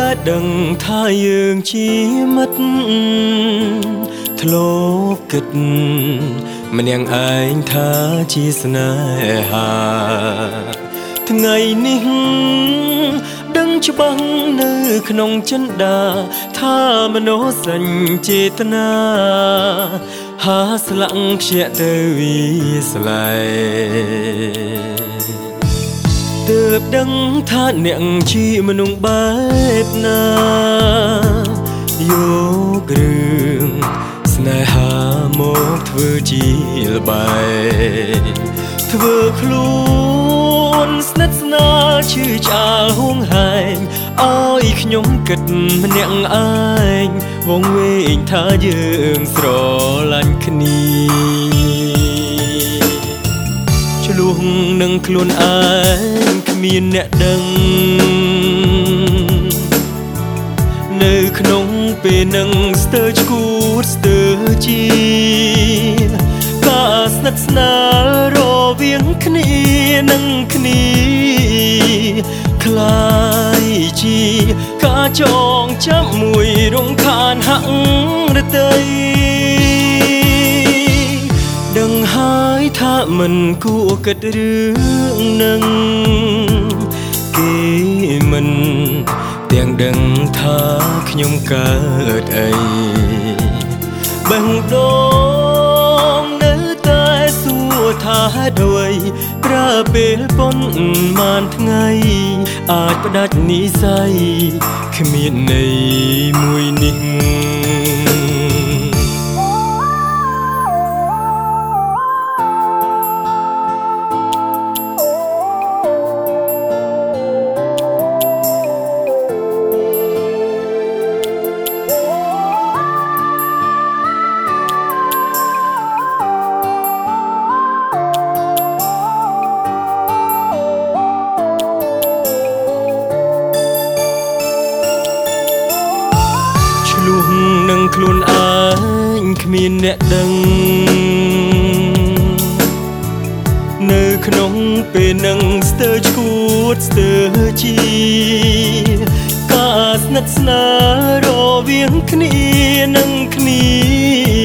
កើតដឹងថាយើងជាមិត្តធ្លាប់គិតម្នាក់ឯងថាជាស្នេហាថ្ងៃនេះដឹងច្បាស់នៅក្នុងចិន្តាថាមនោសញ្ចេតនាហាស្លាក់ខ្ជាក់ទៅវាស្លែ ទើបដឹងថាអ្នកជាមនុស្សបែបណាយករឿងស្នេហាមកធ្វើជាលបែធ្វើខ្លួនស្និទ្ធស្នាលឈឺឆ្អាលហួងហែងឲ្យខ្ញុំគិតម្នាក់ឯងវងវែងថាយើងស្រឡាញ់គ្នា លួងនឹងខ្លួនឯងគ្មានអ្នកដឹងនៅក្នុងពេលនឹងស្ទើរឈួតស្ទើរជាក៏ស្និទ្ធស្នាលរវាងគ្នានឹងគ្នាខ្លាយជាការចងចាំមួយរំខានហាក់រតី ថាមិនគួរគិតរឿងនឹងគេមិនទាំងដឹងថាខ្ញុំកើតអីបេះដូងនៅតែសួរថាហេតុអ្វីប្រើពេលប៉ុន្មានថ្ងៃអាចផ្ដាច់និស័យគ្មានន័យមួយនេះ ខ្លួនឯងគ្មានអ្នកដឹងនៅក្នុងពេលនឹងស្ទើរឈួតស្ទើរជាការស្និទ្ធស្នាលរវាងគ្នានឹងគ្នា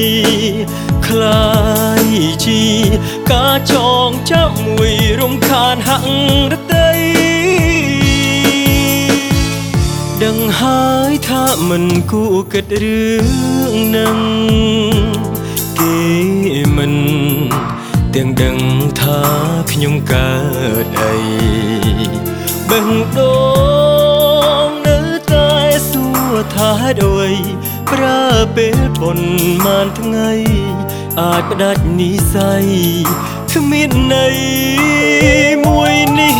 ដឹងហើយថាមិនគួរគិតរឿងនឹងគេមិនទាំងដឹងថាខ្ញុំកើតអីបេះដូងនៅតែសួរថាហេតុអ្វីប្រើពេលប៉ុន្មានថ្ងៃអាចផ្ដាច់និស័យគ្មានន័យមួយនេះ